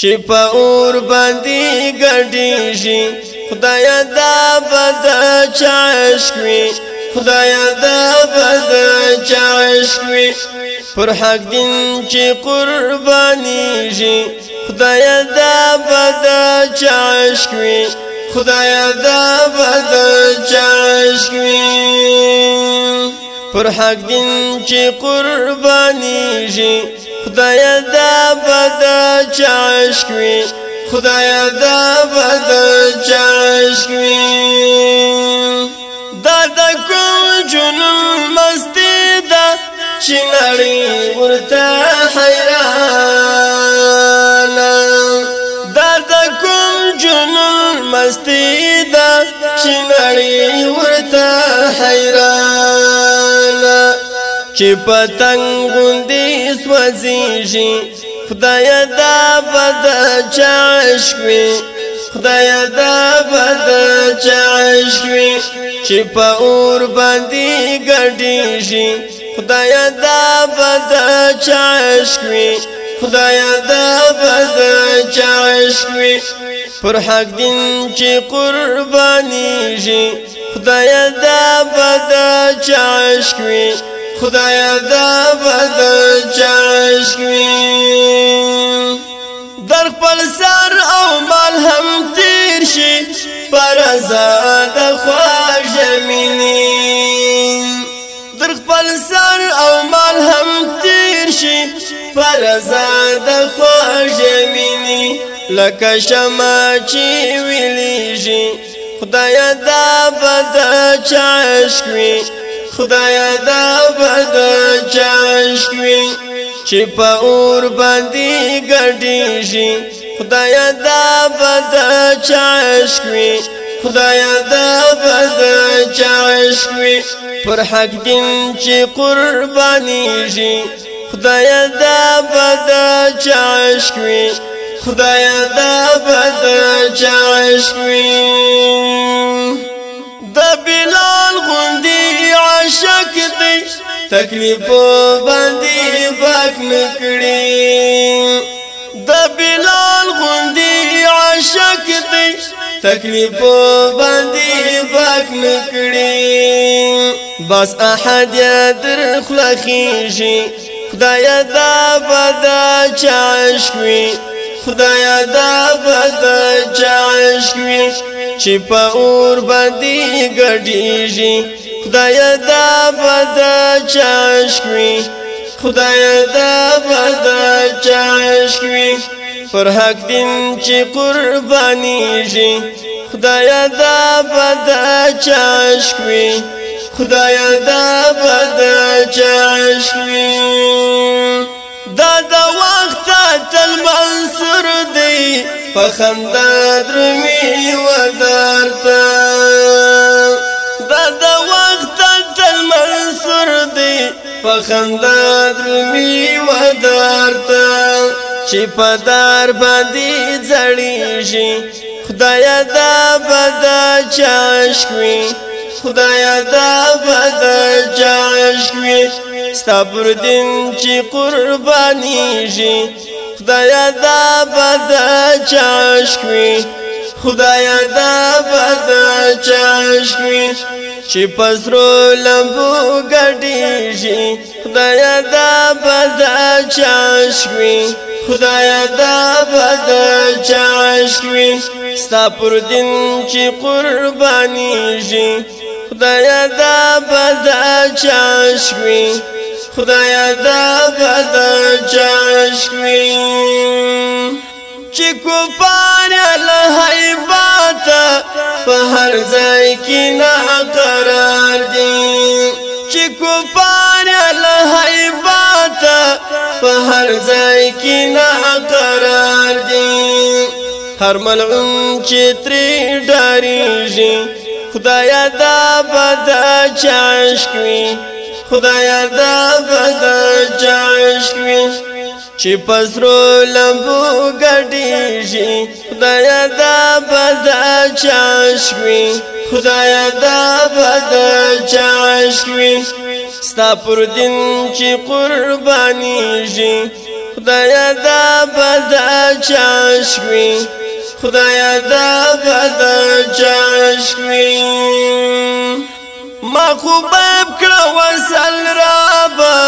چې په اور باندې ګډیږي خدای دا بد چاشکوي خدای دا بد چاشکوي پر حق دین چې قربانيږي خدای دا بد چاشکوي خدای دا بد چاشکوي پر حق دین چې قربانيږي خدای دا بد چاشک وی خدای دا بد چاشک وی دا د کوم جنون مستی دا چنړی ورته حیران دا د کوم جنون مستی چې پتنګ غوندې سوځيږي خدای دا بد چاش وي خدای دا بد چاش وي چې په اور باندې ګډيږي خدای دا بد چاش وي خدای دا بد چاش وي پر حق دین چې قربانيږي خدای دا بد چاش وي خدای دا بد چشمی در خپل سر او مال هم تیر شي پر آزاد خواجه مینی در خپل سر او مال هم تیر شي پر آزاد خواجه مینی لکه شمع چې ویلیږي خدای دا بد چشمی خدایا دا بد چاشوي چې په اور باندې ګډي شي خدایا دا بد چاشوي خدایا دا بد چاشوي پر حق دین چې قرباني شي خدایا دا بد چاشوي خدایا دا بد چاشوي د بلال غوندي شک دی تکلیف باندې پاک نکړي د بلال غوندي عاشق دی تکلیف باندې پاک نکړي بس احد در خلخیږي خدای دا بدا چاشوي خدای دا بدا چاشوي چې په اور باندې ګډیږي خدای دا بدا چاشکوی خدای دا بدا چاشکوی پر حق دین چې قربانی شي خدای دا بدا چاشکوی خدای دا بدا چاشکوی دا دا وخت تل منصور دی په خندا درمی ودارته عمر دی په خندا درمی ودارتا چې په دار باندې ځړی شي خدایا دا بدا چاشکوي خدایا دا بدا چاشکوي ستبر دین چې قرباني شي خدایا دا بدا چاشکوي خدایا دا بدا چاشکوي چې پسرو لمبو ګډیږي خدای دا بدا چاشوي خدای دا بدا چاشوي ستا پر دین چې قربانیږي خدای دا بدا چاشوي خدای دا بدا چاشوي چې کوپان له حیبات په هر ځای کې نه قرار دی چې کوپان له حیبات په هر ځای کې نه قرار دی هر ملعون چې تری ډاریږي خدایا دا بد چاشکوي خدایا دا بد چاشکوي چې پسرو لمبو ګډیږي خدایا دا بدا چاشوي خدایا دا بدا چاشوي ستا پر دین چې قربانیږي خدایا دا بدا چاشوي خدایا دا بدا چاشوي ما خوباب کړه وصل رابا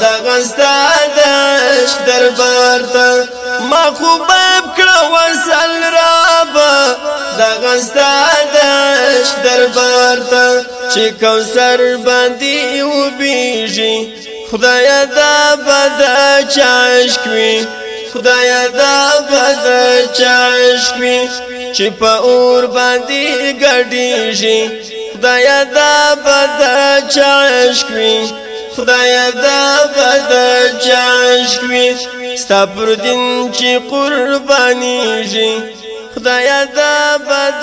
د غستا ده حج دربار ته ما خو باب کړه وصل رابا دا غستا د حج دربار ته چې کوثر باندې و بیږي خدای دا بد چاش کوي خدای دا بد چاش کوي چې په اور باندې ګډیږي خدای دا بد چاش کوي خدای دا بد چاش کوي ستا پر دین چې قرباني شي خدای دا بد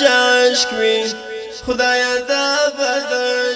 چاش کوي خدای دا بد